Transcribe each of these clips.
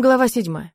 Глава седьмая.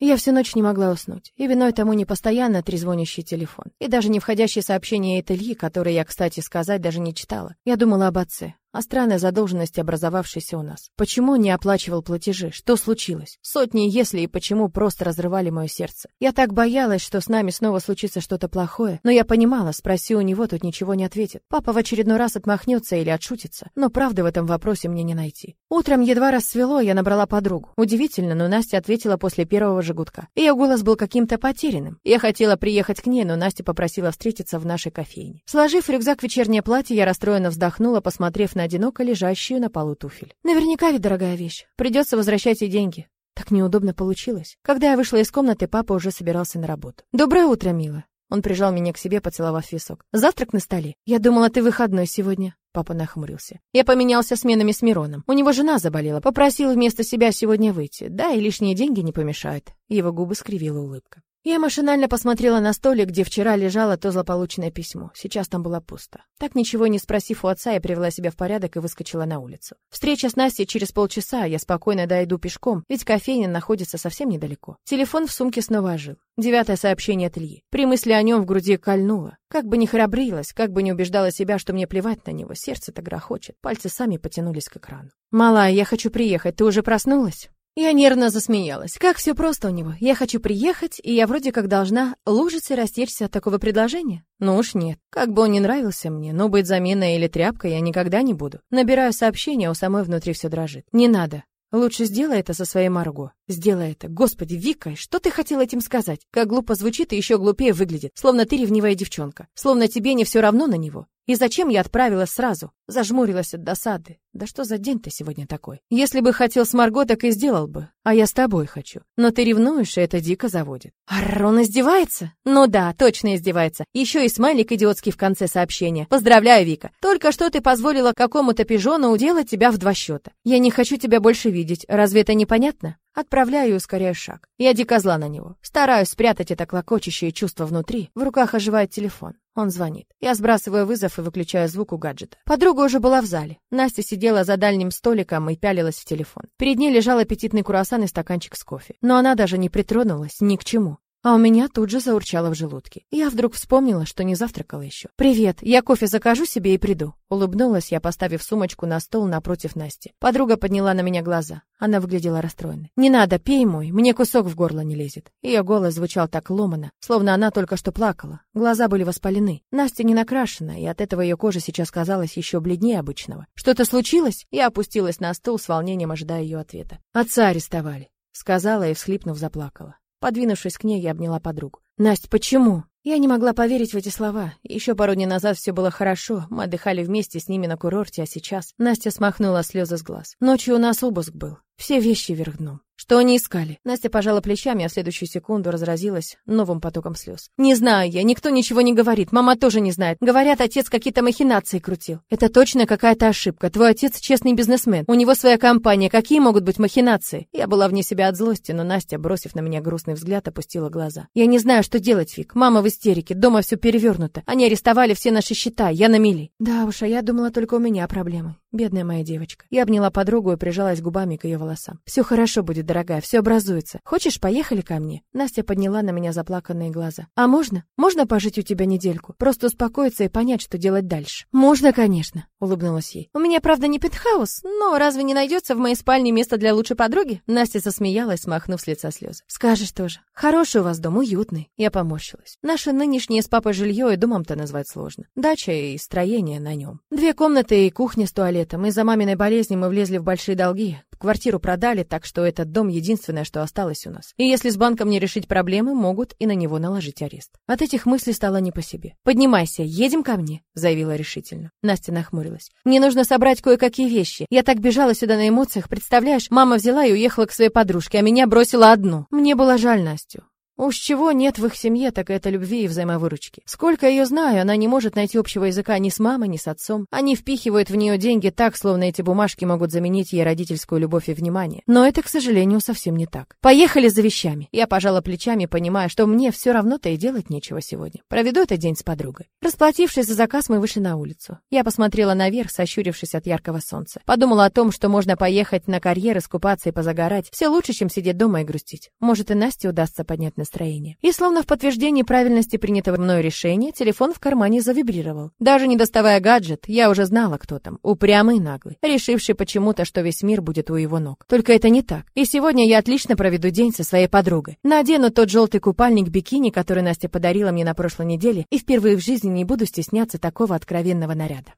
Я всю ночь не могла уснуть, и виной тому не постоянно трезвонящий телефон, и даже не входящие сообщения от Ильи, которые я, кстати сказать, даже не читала. Я думала об отце, о странной задолженности, образовавшейся у нас. Почему не оплачивал платежи? Что случилось? Сотни «если» и почему просто разрывали мое сердце. Я так боялась, что с нами снова случится что-то плохое, но я понимала, спроси у него, тут ничего не ответит. Папа в очередной раз отмахнется или отшутится, но правды в этом вопросе мне не найти. Утром едва рассвело, я набрала подругу. Удивительно, но Настя ответила после первого же гудка. Ее голос был каким-то потерянным. Я хотела приехать к ней, но Настя попросила встретиться в нашей кофейне. Сложив рюкзак в вечернее платье, я расстроенно вздохнула, посмотрев на одиноко лежащую на полу туфель. Наверняка ведь дорогая вещь. Придется возвращать ей деньги. Так неудобно получилось. Когда я вышла из комнаты, папа уже собирался на работу. «Доброе утро, мила». Он прижал меня к себе, поцеловав висок. «Завтрак на столе. Я думала, ты выходной сегодня». Папа нахмурился. Я поменялся сменами с Мироном. У него жена заболела. Попросил вместо себя сегодня выйти. Да, и лишние деньги не помешают. Его губы скривила улыбка. Я машинально посмотрела на столик, где вчера лежало то злополучное письмо. Сейчас там было пусто. Так ничего не спросив у отца, я привела себя в порядок и выскочила на улицу. Встреча с Настей через полчаса, я спокойно дойду пешком, ведь кофейня находится совсем недалеко. Телефон в сумке снова ожил. Девятое сообщение от Ильи. При мысли о нем в груди кольнуло. Как бы ни храбрилась, как бы ни убеждала себя, что мне плевать на него, сердце-то грохочет. Пальцы сами потянулись к экрану. «Малая, я хочу приехать. Ты уже проснулась?» Я нервно засмеялась. Как все просто у него. Я хочу приехать, и я вроде как должна лужиться и растечься от такого предложения. Ну уж нет. Как бы он не нравился мне, но быть заменой или тряпкой я никогда не буду. Набираю сообщение, а у самой внутри все дрожит. Не надо. Лучше сделай это со своей Марго. Сделай это. Господи, Вика, что ты хотела этим сказать? Как глупо звучит и еще глупее выглядит. Словно ты ревнивая девчонка. Словно тебе не все равно на него. И зачем я отправилась сразу? Зажмурилась от досады. Да что за день-то сегодня такой? Если бы хотел с Марго, так и сделал бы. А я с тобой хочу. Но ты ревнуешь, и это дико заводит. Аррон издевается? Ну да, точно издевается. Еще и смайлик идиотский в конце сообщения. Поздравляю, Вика. Только что ты позволила какому-то пижону уделать тебя в два счета. Я не хочу тебя больше видеть. Разве это непонятно? Отправляю и ускоряю шаг. Я дико зла на него. Стараюсь спрятать это клокочущее чувство внутри. В руках оживает телефон. Он звонит. Я сбрасываю вызов и выключаю звук у гаджета. Подруга уже была в зале. Настя сидела за дальним столиком и пялилась в телефон. Перед ней лежал аппетитный круассан и стаканчик с кофе. Но она даже не притронулась ни к чему. А у меня тут же заурчало в желудке. Я вдруг вспомнила, что не завтракала еще. «Привет, я кофе закажу себе и приду». Улыбнулась я, поставив сумочку на стол напротив Насти. Подруга подняла на меня глаза. Она выглядела расстроенной. «Не надо, пей мой, мне кусок в горло не лезет». Ее голос звучал так ломано, словно она только что плакала. Глаза были воспалены. Настя не накрашена, и от этого ее кожа сейчас казалась еще бледнее обычного. «Что-то случилось?» Я опустилась на стул с волнением, ожидая ее ответа. «Отца арестовали», — сказала и, всхлипнув, заплакала. Подвинувшись к ней, я обняла подругу. «Настя, почему?» Я не могла поверить в эти слова. Еще пару дней назад все было хорошо, мы отдыхали вместе с ними на курорте, а сейчас... Настя смахнула слезы с глаз. Ночью у нас обыск был. Все вещи вверх дном. Что они искали? Настя пожала плечами, а в следующую секунду разразилась новым потоком слез. Не знаю я, никто ничего не говорит, мама тоже не знает. Говорят, отец какие-то махинации крутил. Это точно какая-то ошибка. Твой отец честный бизнесмен. У него своя компания. Какие могут быть махинации? Я была вне себя от злости, но Настя, бросив на меня грустный взгляд, опустила глаза. Я не знаю, что делать, Вик. Мама в истерике, дома все перевернуто. Они арестовали все наши счета, я на мели. Да уж, а я думала, только у меня проблемы. Бедная моя девочка. Я обняла подругу и прижалась губами к ее волосам. Все хорошо будет, дорогая, все образуется. Хочешь, поехали ко мне? Настя подняла на меня заплаканные глаза. А можно? Можно пожить у тебя недельку? Просто успокоиться и понять, что делать дальше. Можно, конечно, улыбнулась ей. У меня, правда, не пентхаус, но разве не найдется в моей спальне место для лучшей подруги? Настя засмеялась, смахнув с лица слезы. Скажешь тоже. Хороший у вас дом, уютный. Я поморщилась. Наше нынешнее с папой жилье и домом-то назвать сложно. Дача и строение на нем. Две комнаты и кухня с туалетом летом. Из-за маминой болезни мы влезли в большие долги. Квартиру продали, так что этот дом единственное, что осталось у нас. И если с банком не решить проблемы, могут и на него наложить арест. От этих мыслей стало не по себе. «Поднимайся, едем ко мне», — заявила решительно. Настя нахмурилась. «Мне нужно собрать кое-какие вещи. Я так бежала сюда на эмоциях, представляешь? Мама взяла и уехала к своей подружке, а меня бросила одну. Мне было жаль Настю. Уж чего нет в их семье, так это любви и взаимовыручки. Сколько ее знаю, она не может найти общего языка ни с мамой, ни с отцом. Они впихивают в нее деньги так, словно эти бумажки могут заменить ей родительскую любовь и внимание. Но это, к сожалению, совсем не так. Поехали за вещами. Я пожала плечами, понимая, что мне все равно-то и делать нечего сегодня. Проведу этот день с подругой. Расплатившись за заказ, мы вышли на улицу. Я посмотрела наверх, сощурившись от яркого солнца. Подумала о том, что можно поехать на карьер, искупаться и позагорать. Все лучше, чем сидеть дома и грустить. Может, и Насте удастся поднять настроение. И словно в подтверждении правильности принятого мною решения, телефон в кармане завибрировал. Даже не доставая гаджет, я уже знала, кто там. Упрямый наглый, решивший почему-то, что весь мир будет у его ног. Только это не так. И сегодня я отлично проведу день со своей подругой. Надену тот желтый купальник бикини, который Настя подарила мне на прошлой неделе, и впервые в жизни не буду стесняться такого откровенного наряда.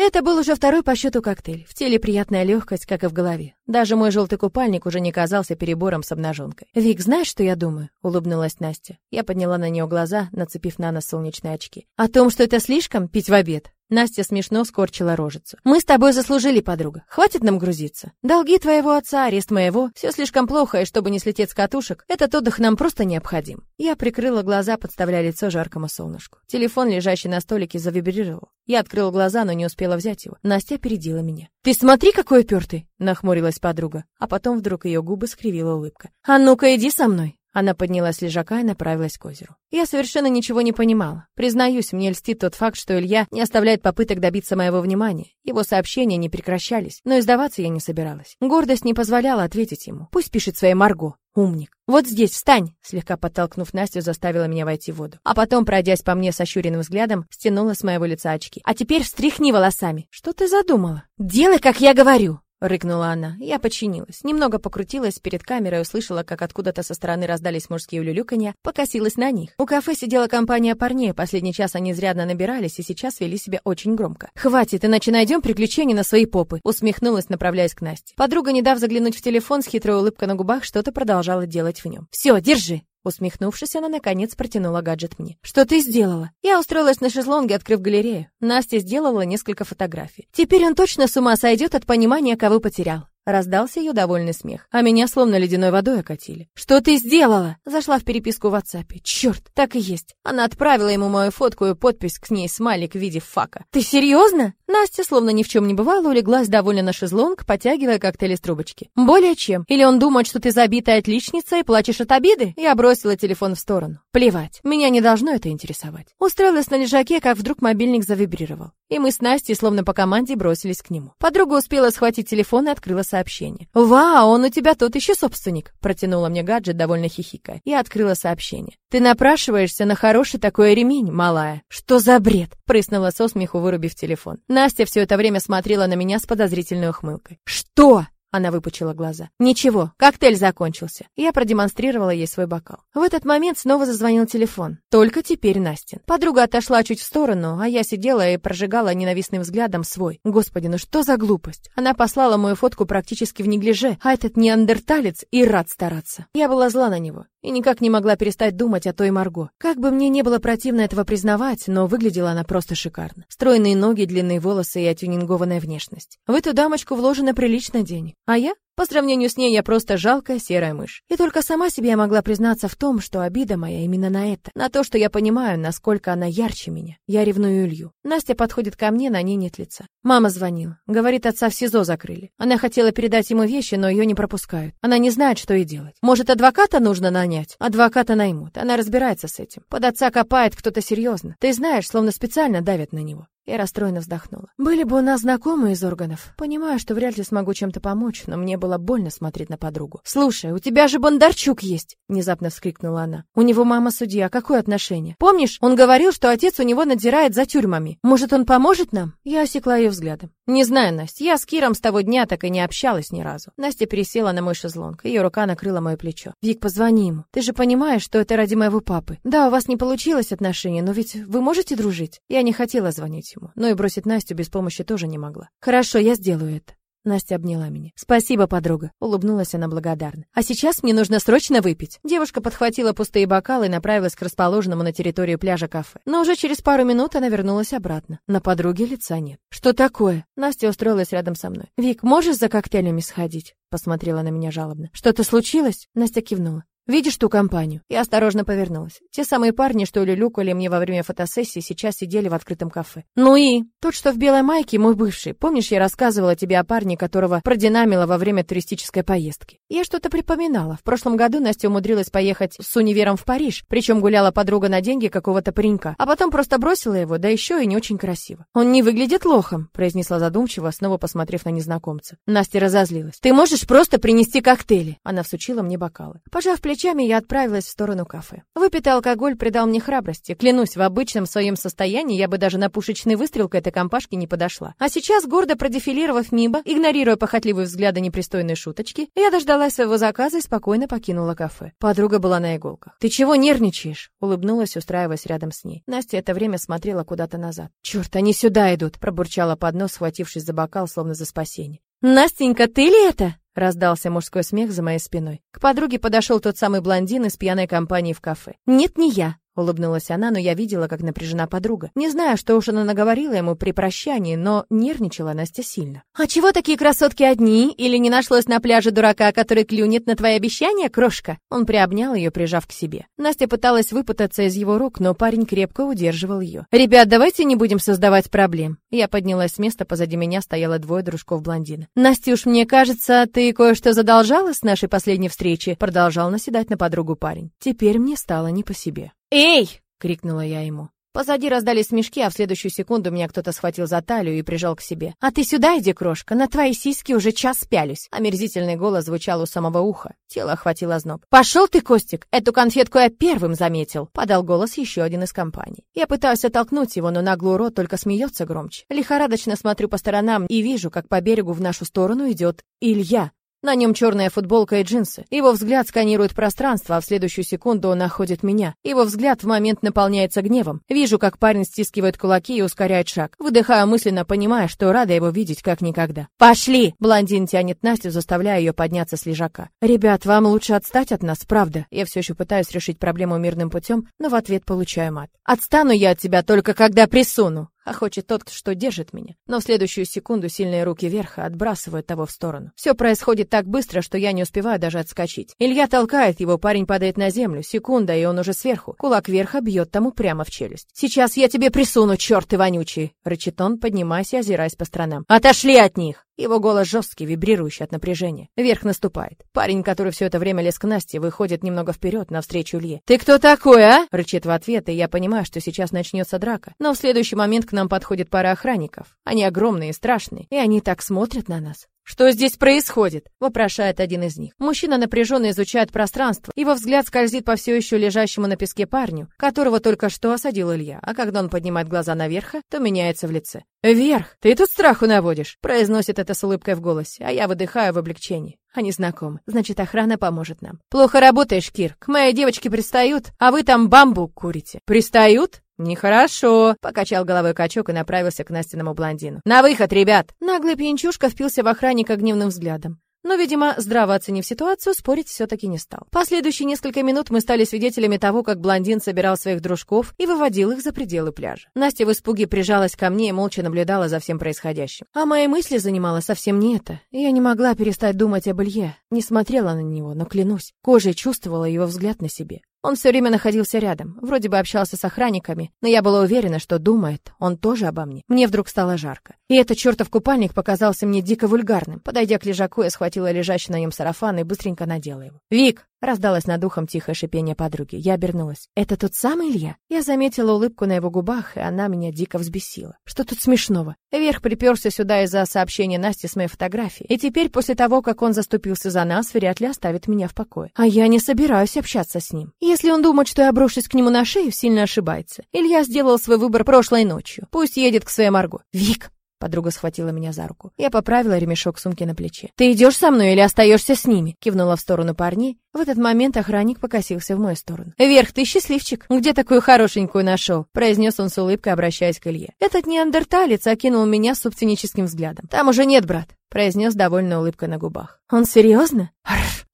Это был уже второй по счету коктейль. В теле приятная легкость, как и в голове. Даже мой желтый купальник уже не казался перебором с обнаженкой. «Вик, знаешь, что я думаю?» — улыбнулась Настя. Я подняла на нее глаза, нацепив на нос солнечные очки. «О том, что это слишком, пить в обед. Настя смешно скорчила рожицу. «Мы с тобой заслужили, подруга. Хватит нам грузиться. Долги твоего отца, арест моего. Все слишком плохо, и чтобы не слететь с катушек, этот отдых нам просто необходим». Я прикрыла глаза, подставляя лицо жаркому солнышку. Телефон, лежащий на столике, завибрировал. Я открыла глаза, но не успела взять его. Настя опередила меня. «Ты смотри, какой упертый!» — нахмурилась подруга. А потом вдруг ее губы скривила улыбка. «А ну-ка, иди со мной!» Она поднялась с лежака и направилась к озеру. Я совершенно ничего не понимала. Признаюсь, мне льстит тот факт, что Илья не оставляет попыток добиться моего внимания. Его сообщения не прекращались, но и сдаваться я не собиралась. Гордость не позволяла ответить ему. Пусть пишет своей Марго. Умник. Вот здесь, встань, слегка подтолкнув Настю, заставила меня войти в воду. А потом, пройдясь по мне с ощуренным взглядом, стянула с моего лица очки. А теперь встряхни волосами. Что ты задумала? Делай, как я говорю. Рыкнула она. Я подчинилась. Немного покрутилась перед камерой, услышала, как откуда-то со стороны раздались мужские улюлюканья, покосилась на них. У кафе сидела компания парней, последний час они изрядно набирались и сейчас вели себя очень громко. «Хватит, иначе найдем приключения на свои попы», усмехнулась, направляясь к Насте. Подруга, не дав заглянуть в телефон, с хитрой улыбкой на губах, что-то продолжала делать в нем. «Все, держи!» Усмехнувшись, она наконец протянула гаджет мне. «Что ты сделала?» Я устроилась на шезлонге, открыв галерею. Настя сделала несколько фотографий. Теперь он точно с ума сойдет от понимания, кого потерял. Раздался ее довольный смех, а меня словно ледяной водой окатили. «Что ты сделала?» Зашла в переписку в WhatsApp. Черт, так и есть. Она отправила ему мою фотку и подпись к ней смайлик в виде фака. «Ты серьезно?» Настя, словно ни в чем не бывало, улеглась довольно на шезлонг, потягивая коктейль из трубочки. «Более чем. Или он думает, что ты забитая отличница и плачешь от обиды?» Я бросила телефон в сторону. Плевать, меня не должно это интересовать. Устроилась на лежаке, как вдруг мобильник завибрировал. И мы с Настей, словно по команде, бросились к нему. Подруга успела схватить телефон и открыла сообщение. «Вау, он у тебя тот еще собственник!» Протянула мне гаджет, довольно хихикая. И открыла сообщение. «Ты напрашиваешься на хороший такой ремень, малая». «Что за бред?» Прыснула со смеху, вырубив телефон. Настя все это время смотрела на меня с подозрительной ухмылкой. «Что?» Она выпучила глаза. «Ничего, коктейль закончился». Я продемонстрировала ей свой бокал. В этот момент снова зазвонил телефон. Только теперь Настин. Подруга отошла чуть в сторону, а я сидела и прожигала ненавистным взглядом свой. Господи, ну что за глупость? Она послала мою фотку практически в неглиже, а этот неандерталец и рад стараться. Я была зла на него и никак не могла перестать думать о той Марго. Как бы мне не было противно этого признавать, но выглядела она просто шикарно. Стройные ноги, длинные волосы и отюнингованная внешность. В эту дамочку вложено прилично денег. А я? По сравнению с ней я просто жалкая серая мышь. И только сама себе я могла признаться в том, что обида моя именно на это. На то, что я понимаю, насколько она ярче меня. Я ревную Илью. Настя подходит ко мне, на ней нет лица. Мама звонила. Говорит, отца в СИЗО закрыли. Она хотела передать ему вещи, но ее не пропускают. Она не знает, что ей делать. Может, адвоката нужно нанять? Адвоката наймут. Она разбирается с этим. Под отца копает кто-то серьезно. Ты знаешь, словно специально давят на него. Я расстроенно вздохнула. Были бы у нас знакомые из органов. Понимаю, что вряд ли смогу чем-то помочь, но мне было больно смотреть на подругу. «Слушай, у тебя же Бондарчук есть!» Внезапно вскрикнула она. «У него мама судья. Какое отношение? Помнишь, он говорил, что отец у него надзирает за тюрьмами. Может, он поможет нам?» Я осекла ее взглядом. «Не знаю, Настя. Я с Киром с того дня так и не общалась ни разу». Настя пересела на мой шезлонг. Ее рука накрыла мое плечо. «Вик, позвони ему. Ты же понимаешь, что это ради моего папы. Да, у вас не получилось отношения, но ведь вы можете дружить?» Я не хотела звонить ему, но и бросить Настю без помощи тоже не могла. «Хорошо, я сделаю это». Настя обняла меня. «Спасибо, подруга», — улыбнулась она благодарно. «А сейчас мне нужно срочно выпить». Девушка подхватила пустые бокалы и направилась к расположенному на территории пляжа кафе. Но уже через пару минут она вернулась обратно. На подруге лица нет. «Что такое?» Настя устроилась рядом со мной. «Вик, можешь за коктейлями сходить?» Посмотрела на меня жалобно. «Что-то случилось?» Настя кивнула. Видишь ту компанию? Я осторожно повернулась. Те самые парни, что люлюкали мне во время фотосессии, сейчас сидели в открытом кафе. Ну и? Тот, что в белой майке, мой бывший. Помнишь, я рассказывала тебе о парне, которого продинамила во время туристической поездки? Я что-то припоминала. В прошлом году Настя умудрилась поехать с универом в Париж, причем гуляла подруга на деньги какого-то паренька, а потом просто бросила его, да еще и не очень красиво. Он не выглядит лохом, произнесла задумчиво, снова посмотрев на незнакомца. Настя разозлилась. Ты можешь просто принести коктейли? Она всучила мне бокалы. Пожав плечами, я отправилась в сторону кафе. Выпитый алкоголь придал мне храбрости. Клянусь, в обычном своем состоянии я бы даже на пушечный выстрел к этой компашке не подошла. А сейчас, гордо продефилировав мимо, игнорируя похотливые взгляды непристойной шуточки, я дождалась своего заказа и спокойно покинула кафе. Подруга была на иголках. «Ты чего нервничаешь?» — улыбнулась, устраиваясь рядом с ней. Настя это время смотрела куда-то назад. «Черт, они сюда идут!» — пробурчала под нос, схватившись за бокал, словно за спасение. «Настенька, ты ли это?» Раздался мужской смех за моей спиной. К подруге подошел тот самый блондин из пьяной компании в кафе. «Нет, не я. Улыбнулась она, но я видела, как напряжена подруга. Не знаю, что уж она наговорила ему при прощании, но нервничала Настя сильно. «А чего такие красотки одни? Или не нашлось на пляже дурака, который клюнет на твои обещания, крошка?» Он приобнял ее, прижав к себе. Настя пыталась выпутаться из его рук, но парень крепко удерживал ее. «Ребят, давайте не будем создавать проблем». Я поднялась с места, позади меня стояло двое дружков блондина. «Настюш, мне кажется, ты кое-что задолжала с нашей последней встречи?» Продолжал наседать на подругу парень. Теперь мне стало не по себе. «Эй!» — крикнула я ему. Позади раздались смешки, а в следующую секунду меня кто-то схватил за талию и прижал к себе. «А ты сюда иди, крошка, на твои сиськи уже час пялюсь!» Омерзительный голос звучал у самого уха. Тело охватило зноб. «Пошел ты, Костик! Эту конфетку я первым заметил!» Подал голос еще один из компаний. Я пытаюсь оттолкнуть его, но наглый рот только смеется громче. Лихорадочно смотрю по сторонам и вижу, как по берегу в нашу сторону идет Илья. На нем черная футболка и джинсы. Его взгляд сканирует пространство, а в следующую секунду он находит меня. Его взгляд в момент наполняется гневом. Вижу, как парень стискивает кулаки и ускоряет шаг. Выдыхаю мысленно, понимая, что рада его видеть как никогда. «Пошли!» Блондин тянет Настю, заставляя ее подняться с лежака. «Ребят, вам лучше отстать от нас, правда?» Я все еще пытаюсь решить проблему мирным путем, но в ответ получаю мат. «Отстану я от тебя только когда присуну!» А хочет тот, что держит меня. Но в следующую секунду сильные руки верха отбрасывают того в сторону. Все происходит так быстро, что я не успеваю даже отскочить. Илья толкает его, парень падает на землю. Секунда, и он уже сверху. Кулак верха бьет тому прямо в челюсть. «Сейчас я тебе присуну, черт ты вонючий!» Рычит он, поднимаясь и озираясь по сторонам. «Отошли от них!» Его голос жесткий, вибрирующий от напряжения. Вверх наступает. Парень, который все это время лез к Насте, выходит немного вперед, навстречу Илье. «Ты кто такой, а?» — рычит в ответ, и я понимаю, что сейчас начнется драка. Но в следующий момент к нам подходит пара охранников. Они огромные и страшные, и они так смотрят на нас. «Что здесь происходит?» — вопрошает один из них. Мужчина напряженно изучает пространство. Его взгляд скользит по все еще лежащему на песке парню, которого только что осадил Илья, а когда он поднимает глаза наверх, то меняется в лице. «Вверх! Ты тут страху наводишь!» — произносит это с улыбкой в голосе, а я выдыхаю в облегчении. Они знакомы. Значит, охрана поможет нам. «Плохо работаешь, Кир. К моей девочке пристают, а вы там бамбук курите». «Пристают?» «Нехорошо», — покачал головой качок и направился к Настиному блондину. «На выход, ребят!» Наглый пьянчушка впился в охранника гневным взглядом. Но, видимо, здраво оценив ситуацию, спорить все-таки не стал. Последующие несколько минут мы стали свидетелями того, как блондин собирал своих дружков и выводил их за пределы пляжа. Настя в испуге прижалась ко мне и молча наблюдала за всем происходящим. А мои мысли занимала совсем не это. Я не могла перестать думать об Илье. Не смотрела на него, но клянусь, кожей чувствовала его взгляд на себе. Он все время находился рядом, вроде бы общался с охранниками, но я была уверена, что думает он тоже обо мне. Мне вдруг стало жарко. И этот чертов купальник показался мне дико вульгарным. Подойдя к лежаку, я схватила лежащий на нем сарафан и быстренько надела его. «Вик, Раздалось над ухом тихое шипение подруги. Я обернулась. «Это тот самый Илья?» Я заметила улыбку на его губах, и она меня дико взбесила. «Что тут смешного?» Вверх приперся сюда из-за сообщения Насти с моей фотографией. И теперь, после того, как он заступился за нас, вряд ли оставит меня в покое. А я не собираюсь общаться с ним. Если он думает, что я брошусь к нему на шею, сильно ошибается. Илья сделал свой выбор прошлой ночью. Пусть едет к своей Марго. «Вик!» Подруга схватила меня за руку. Я поправила ремешок сумки на плече. «Ты идешь со мной или остаешься с ними?» Кивнула в сторону парней. В этот момент охранник покосился в мою сторону. «Вверх, ты счастливчик! Где такую хорошенькую нашел?» Произнес он с улыбкой, обращаясь к Илье. Этот неандерталец окинул меня собственническим взглядом. «Там уже нет, брат произнес довольно улыбкой на губах. «Он серьезно?»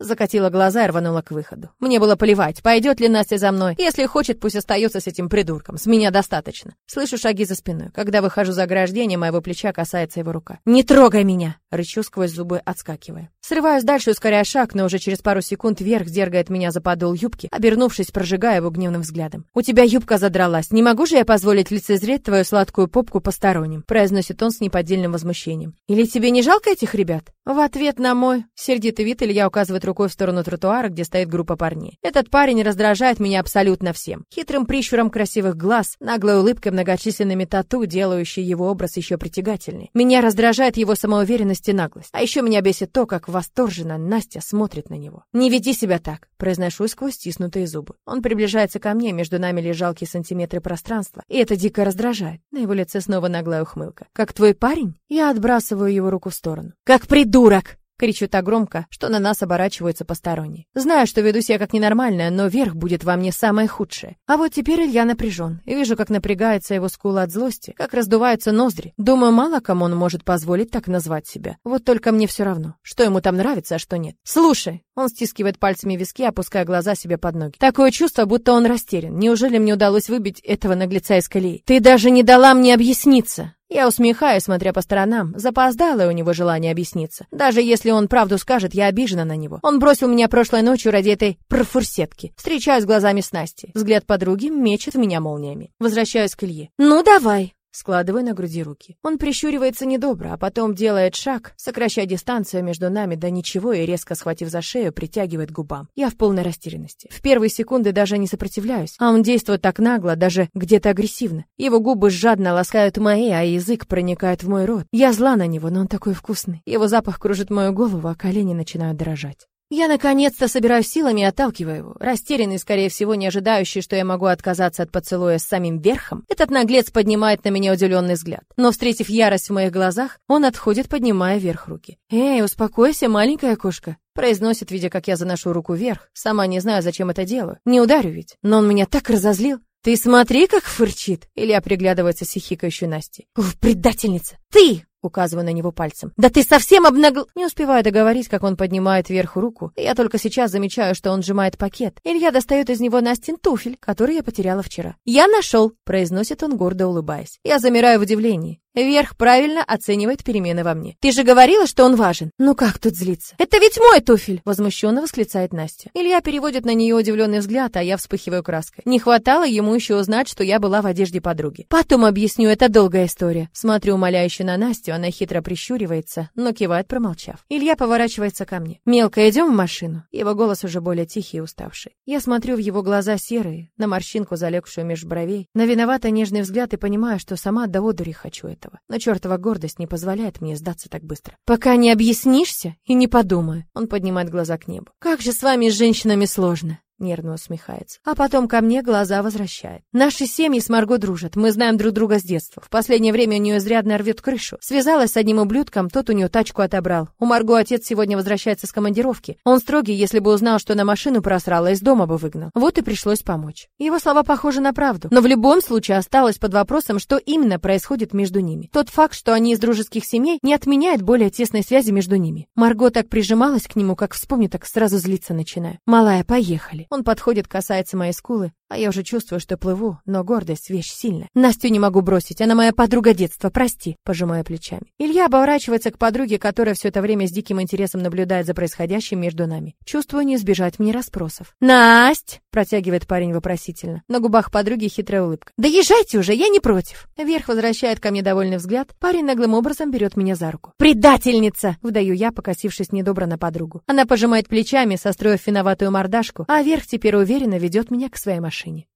Закатила глаза и рванула к выходу. Мне было плевать, пойдет ли Настя за мной. Если хочет, пусть остается с этим придурком. С меня достаточно. Слышу шаги за спиной. Когда выхожу за ограждение, моего плеча касается его рука. «Не трогай меня!» Рычу сквозь зубы, отскакивая. Срываюсь дальше, ускоряя шаг, но уже через пару секунд вверх вверх, дергает меня за подол юбки, обернувшись, прожигая его гневным взглядом. «У тебя юбка задралась. Не могу же я позволить лицезреть твою сладкую попку посторонним», произносит он с неподдельным возмущением. «Или тебе не жалко этих ребят?» В ответ на мой сердитый вид Илья указывает рукой в сторону тротуара, где стоит группа парней. Этот парень раздражает меня абсолютно всем. Хитрым прищуром красивых глаз, наглой улыбкой, многочисленными тату, делающей его образ еще притягательнее. Меня раздражает его самоуверенность и наглость. А еще меня бесит то, как восторженно Настя смотрит на него. «Не веди себя так», — произношу сквозь стиснутые зубы. Он приближается ко мне, между нами лишь жалкие сантиметры пространства, и это дико раздражает. На его лице снова наглая ухмылка. «Как твой парень?» Я отбрасываю его руку в сторону. «Как придурок!» Кричу так громко, что на нас оборачиваются посторонние. Знаю, что веду себя как ненормальная, но верх будет во мне самое худшее. А вот теперь Илья напряжен. И вижу, как напрягается его скула от злости, как раздуваются ноздри. Думаю, мало кому он может позволить так назвать себя. Вот только мне все равно, что ему там нравится, а что нет. Слушай, он стискивает пальцами виски, опуская глаза себе под ноги. Такое чувство, будто он растерян. Неужели мне удалось выбить этого наглеца из колеи? Ты даже не дала мне объясниться. Я усмехаюсь, смотря по сторонам. Запоздало у него желание объясниться. Даже если он правду скажет, я обижена на него. Он бросил меня прошлой ночью ради этой профурсетки. Встречаюсь глазами с Настей. Взгляд подруги мечет меня молниями. Возвращаюсь к Илье. «Ну, давай!» Складывая на груди руки. Он прищуривается недобро, а потом делает шаг, сокращая дистанцию между нами до ничего и, резко схватив за шею, притягивает губам. Я в полной растерянности. В первые секунды даже не сопротивляюсь, а он действует так нагло, даже где-то агрессивно. Его губы жадно ласкают мои, а язык проникает в мой рот. Я зла на него, но он такой вкусный. Его запах кружит мою голову, а колени начинают дрожать. Я наконец-то собираюсь силами и отталкиваю его. Растерянный, скорее всего, не ожидающий, что я могу отказаться от поцелуя с самим верхом, этот наглец поднимает на меня удивленный взгляд. Но, встретив ярость в моих глазах, он отходит, поднимая вверх руки. «Эй, успокойся, маленькая кошка», произносит, видя, как я заношу руку вверх. Сама не знаю, зачем это делаю. Не ударю ведь. Но он меня так разозлил. «Ты смотри, как фырчит!» Илья приглядывается с хихикающей Настей. «Ух, предательница! Ты!» Указываю на него пальцем. «Да ты совсем обнагл...» Не успеваю договорить, как он поднимает вверх руку. Я только сейчас замечаю, что он сжимает пакет. Илья достает из него Настин туфель, который я потеряла вчера. «Я нашел!» — произносит он, гордо улыбаясь. Я замираю в удивлении. Верх правильно оценивает перемены во мне. Ты же говорила, что он важен. Ну как тут злиться? Это ведь мой туфель! Возмущенно восклицает Настя. Илья переводит на нее удивленный взгляд, а я вспыхиваю краской. Не хватало ему еще узнать, что я была в одежде подруги. Потом объясню, это долгая история. Смотрю умоляюще на Настю, она хитро прищуривается, но кивает, промолчав. Илья поворачивается ко мне. Мелко, идем в машину. Его голос уже более тихий и уставший. Я смотрю в его глаза серые, на морщинку, залегшую меж бровей, на виновато нежный взгляд и понимаю, что сама до одури хочу это этого. Но чертова гордость не позволяет мне сдаться так быстро. Пока не объяснишься и не подумаю. Он поднимает глаза к небу. Как же с вами, с женщинами, сложно нервно усмехается. А потом ко мне глаза возвращает. Наши семьи с Марго дружат. Мы знаем друг друга с детства. В последнее время у нее изрядно рвет крышу. Связалась с одним ублюдком, тот у нее тачку отобрал. У Марго отец сегодня возвращается с командировки. Он строгий, если бы узнал, что на машину просрала, из дома бы выгнал. Вот и пришлось помочь. Его слова похожи на правду. Но в любом случае осталось под вопросом, что именно происходит между ними. Тот факт, что они из дружеских семей, не отменяет более тесной связи между ними. Марго так прижималась к нему, как вспомню, так сразу злиться начинаю. Малая, поехали. Он подходит, касается моей скулы, а я уже чувствую, что плыву, но гордость — вещь сильная. Настю не могу бросить, она моя подруга детства, прости, пожимая плечами. Илья оборачивается к подруге, которая все это время с диким интересом наблюдает за происходящим между нами. Чувствую, не избежать мне расспросов. «Насть!» — протягивает парень вопросительно. На губах подруги хитрая улыбка. «Да езжайте уже, я не против!» Вверх возвращает ко мне довольный взгляд. Парень наглым образом берет меня за руку. «Предательница!» — выдаю я, покосившись недобро на подругу. Она пожимает плечами, состроив виноватую мордашку, а вверх теперь уверенно ведет меня к своей машине.